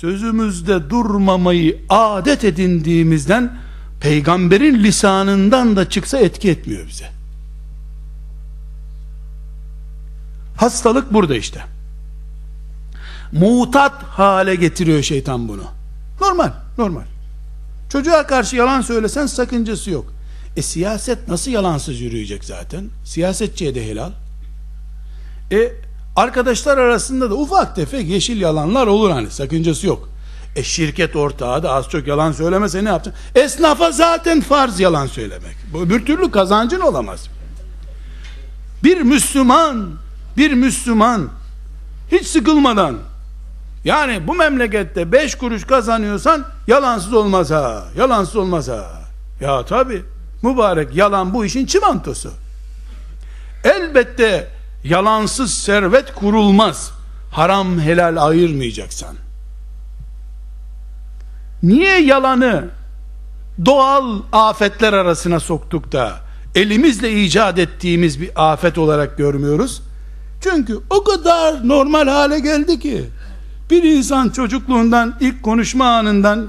sözümüzde durmamayı adet edindiğimizden peygamberin lisanından da çıksa etki etmiyor bize. Hastalık burada işte. Mutat hale getiriyor şeytan bunu. Normal, normal. Çocuğa karşı yalan söylesen sakıncası yok. E siyaset nasıl yalansız yürüyecek zaten? Siyasetçiye de helal. E arkadaşlar arasında da ufak tefek yeşil yalanlar olur hani sakıncası yok. E şirket ortağı da az çok yalan söylemese ne yapacaksın? Esnafa zaten farz yalan söylemek. Bir türlü kazancın olamaz. Bir Müslüman, bir Müslüman hiç sıkılmadan yani bu memlekette beş kuruş kazanıyorsan yalansız olmaz ha. Yalansız olmaz ha. Ya tabi mübarek yalan bu işin çimentosu. Elbette yalansız servet kurulmaz. Haram helal ayırmayacaksan. Niye yalanı doğal afetler arasına soktuk da elimizle icat ettiğimiz bir afet olarak görmüyoruz? Çünkü o kadar normal hale geldi ki bir insan çocukluğundan ilk konuşma anından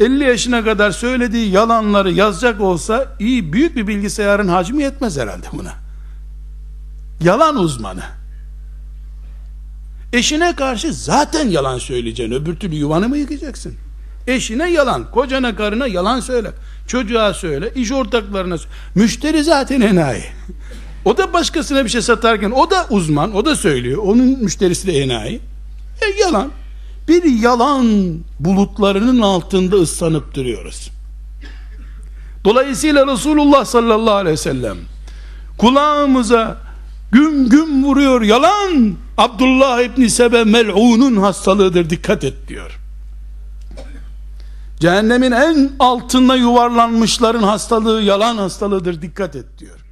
50 yaşına kadar söylediği yalanları yazacak olsa iyi büyük bir bilgisayarın hacmi yetmez herhalde buna. Yalan uzmanı. Eşine karşı zaten yalan söyleyeceksin. Öbür türlü yuvanı mı yıkacaksın? Eşine yalan, kocana karına yalan söyle. Çocuğa söyle, iş ortaklarına söyle. Müşteri zaten enayi. O da başkasına bir şey satarken o da uzman, o da söylüyor. Onun müşterisi de enayi. E yalan. Bir yalan bulutlarının altında ıslanıp duruyoruz. Dolayısıyla Resulullah sallallahu aleyhi ve sellem kulağımıza güm güm vuruyor yalan Abdullah İbni Sebe mel'unun hastalığıdır dikkat et diyor. Cehennemin en altında yuvarlanmışların hastalığı yalan hastalığıdır dikkat et diyor.